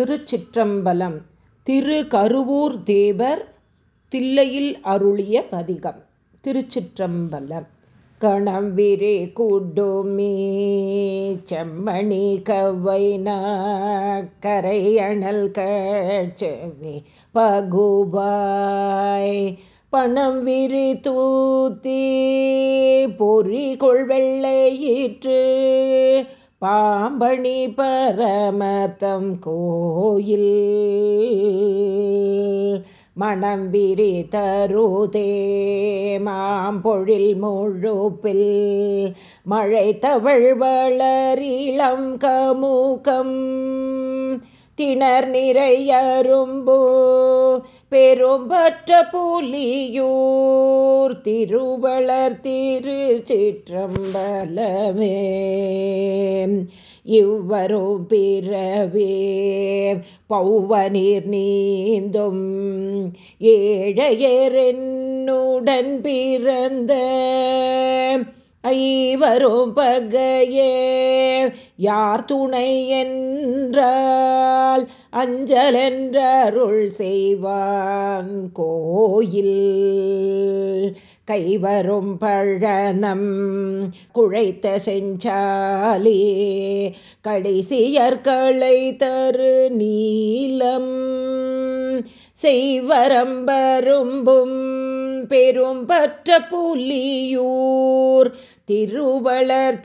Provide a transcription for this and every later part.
திருச்சிற்றம்பலம் திரு கருவூர் தேவர் தில்லையில் அருளிய பதிகம். திருச்சிற்றம்பலம் கணம் விரே கூட்டோமே செம்மணி கவைன கரை அணல் கச்சவே பகுபாய் பணம் விரி தூத்தி பொறி கொள்வெள்ளையிற்று பாம்பணி பரமர்த்தம் கோயில். மணம் விரி தருதே மாம்பொழில் முழுப்பில். மழை தவழ் வளரிளம் கமுகம். திணர் நிறையரும்பு பெரும்பற்ற புலியூர் திருவளர் திரு சிற்றம்பலமே. இவ்வரும் பிறவே பௌவநீர் நீந்தும். ஏழையரென்னுடன் பிறந்த ஐவரும் பகையே. யார் துணை என்றால் அஞ்சலென்றருள் செய்வான் கோயில். கைவரும் பழனம் குழைத்த செஞ்சாலே கடைசியற்களை தரு நீளம். செய்வரம்பரும்பும் பெரும் பற்ற புலியூர் திருவளர்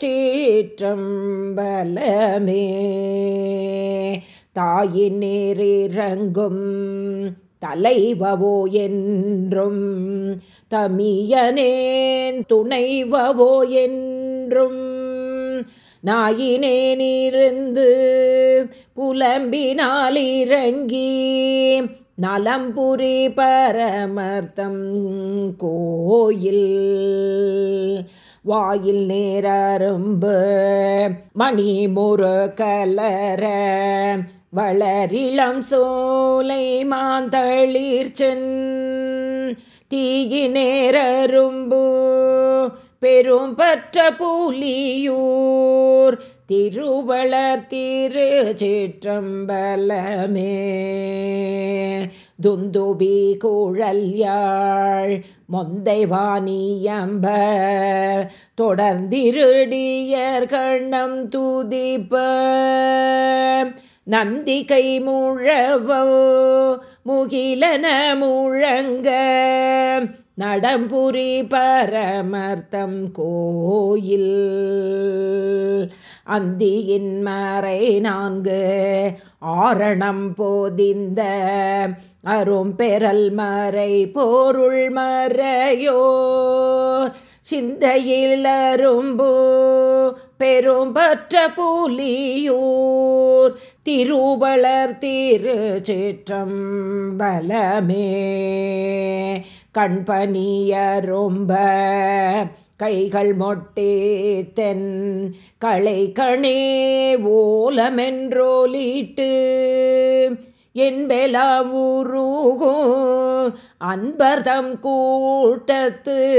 பலமே தாயின் நேரிறங்கும் தலைவவோ என்றும் தமியனேன் துணைவவோ என்றும் நாயினேனிருந்து புலம்பினால் இறங்கி நலம்புரி பரமர்த்தம் கோயில். வாயில் நேரரும்பு மணி முரு கலர வளரிளம் சோலை மாந்தளிர்ச்சன் தீயி நேரரும்பு பெரும் பற்ற புலியூர் திருவளர் திரு சிற்றம்பலமே துந்துபி குழல்யாழ் மொந்தை வாணியம்ப தொடர்ந்திருடியர் கண்ணம் துதிப்ப. நந்திகை முழவோ முகிலன முழங்க. நடம்புரி பரமர்த்தம் கோயில். அந்தியின் மறை நான்கு. ஆரணம் போதிந்த அரும் பெறல் மறை போருள் மறையோ. சிந்தையில் அரும்பு பெரும்பற்ற புலியூர். திருவளர் திரு சிற்றம் பலமே கண்பனியரும்ப கைகள் மொட்டேத்தன் களை கணே ஓலமென்றோலீட்டு என்பெலாவுருகும் அன்பர்தம் கூட்டத்து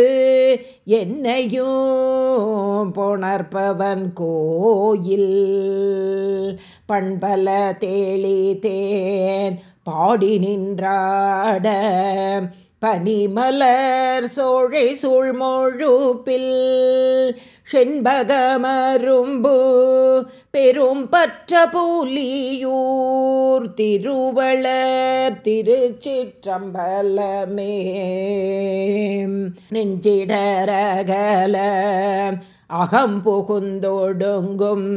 என்னையும் புணர்பவன் கோயில் பண்பல தேளி தேன் பாடி நின்றாட பனிமலர் சோழை சூழ்மொழுப்பில் செண்பகமரும்பு பெரும் பற்ற பூலியூர் திருவளர் திருச்சிற்றம்பலமே. நெஞ்சிடரகல அகம் புகுந்தொடுங்கும்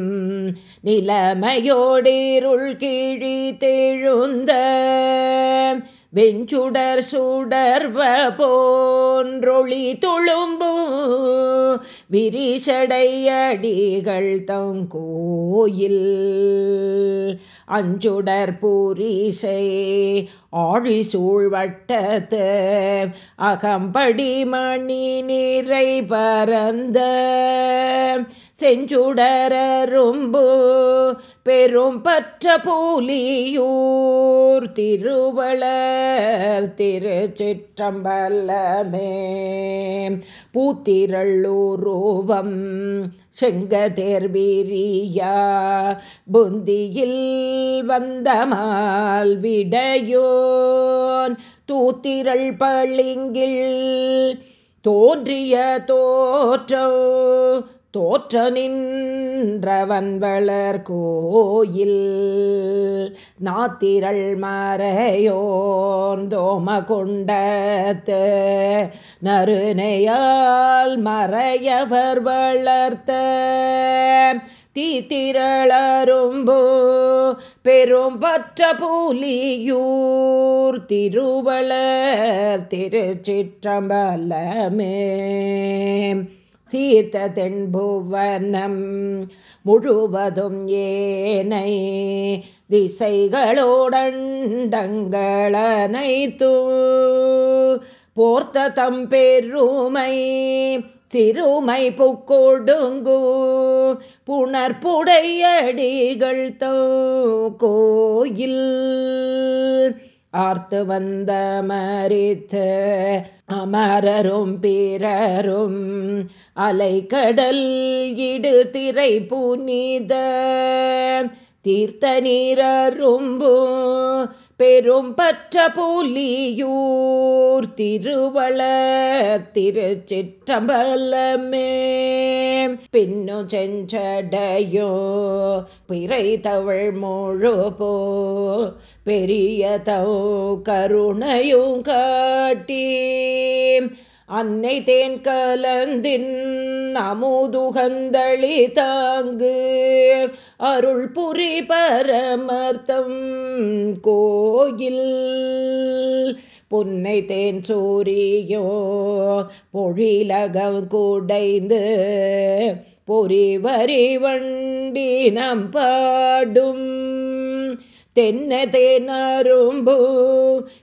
நிலமையோடிருள் கிழி தெழுந்த வெஞ்சுடர் சுடர்வ போன்றொளி துளும்பும் விரிசடையடிகள் தங்கோயில் அஞ்சுடர் பூரிசை ஆழி சூழ்வட்டத்து அகம்படி மணி நிறை பரந்த செஞ்சுடரரும்பு பெரும் பற்ற பூலியூர் திருவளர் திருச்சிற்றம்பலமே. பூத்திரள்ளூரோவம் செங்கதேர்வீரியா புந்தியில் வந்தமால் விடையோன். தூத்திரள் பளிங்கில் தோன்றிய தோற்றோ தோற்ற நின்றவன் வளர் கோயில் நாத்திரள் மறையோந்தோம கொண்டத்து நறுனையால் மறையவர் வளர்த்த தீத்திரளரும்பு பெரும் பற்ற புலியூர் திருவளர் திருச்சிற்றம்பலமே. சீர்த்த தென்புவனம் முழுவதும் ஏனை திசைகளோடண்டங்களனைத்து போர்த்த தம்பெருமை திருமை புக்கொடுங்கு புணர்புடையடிகள் தோ கோயில் ஆர்த்து வந்த மறித்து அமரரும் பிறரும் அலைக்கடல் இடு திரை புனித. தீர்த்த நீரரும்பு பெரும் பற்ற புலியூர். திருவளர் திருச்சிற்றம்பலமே. பின்னு செஞ்சடையோ பிறை தவள் முழுபோ பெரிய தோ கருணையும் காட்டி அன்னை தேன் கலந்தின் அமுதுகந்தளி தாங்கு. அருள் புரி பரமர்த்தம் கோயில். புன்னை தேன் சூரியோ பொழிலகம் குடைந்து பொறி வரி வண்டி நம் பாடும். தென்ன தேனரும்பு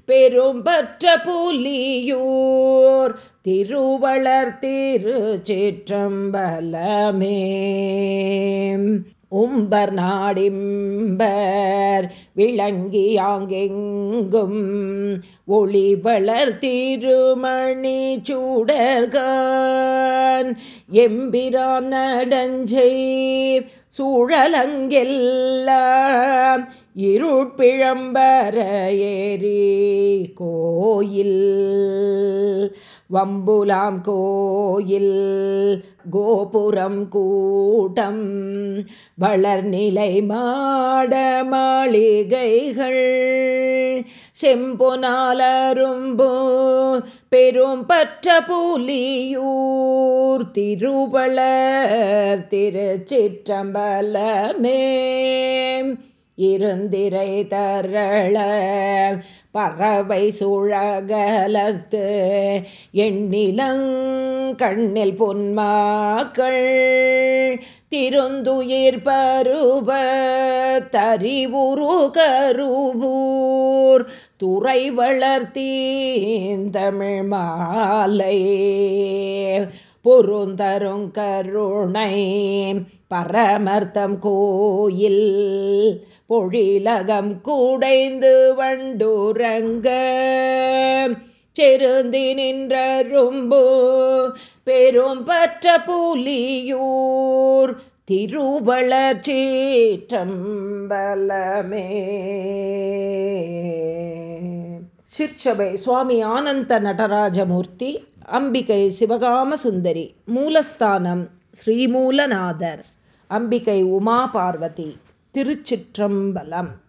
பெரும் பற்ற புலியூர். திருவளர் திருச்சிற்றம்பலமே உம்பர் நாடிம்பர் விளங்கியாங்கெங்கும் ஒளி வளர் திருமணி சூடர்கான். எம்பிரான் நடஞ்சை சூழலங்கெல்லாம் இருட்பிழம்பர ஏறி கோயில். வம்புலாம் கோயில் கோபுரம் கூட்டம் வளர்நிலை மாட மாளிகைகள் செம்பொனாலரும்பு பெரும் பற்ற புலியூர் திருவளர் திருச்சிற்றம்பலமே. இருந்திரை தரள பறவை சுழகலத்து எண்ணிலங் கண்ணில் பொன்மாக்கள் திருந்துயிர் பருவ தறிவுரு கருவூர் துறை வளர்த்தீந்தமிழ் மாலை பொருந்தரும் கருணை. பரமர்த்தம் கோயில் பொழிலகம் கூடைந்து வண்டுரங்க செருந்தி நின்றரும்பு பெரும் பற்ற புலியூர் திருவளச்சீற்றம்பலமே சிற்சபை சுவாமி ஆனந்த நடராஜமூர்த்தி அம்பிகை சிவகாம சுந்தரி மூலஸ்தானம் ஸ்ரீமூலநாதர் அம்பிகை உமா பார்வதி திருச்சிற்றம்பலம்.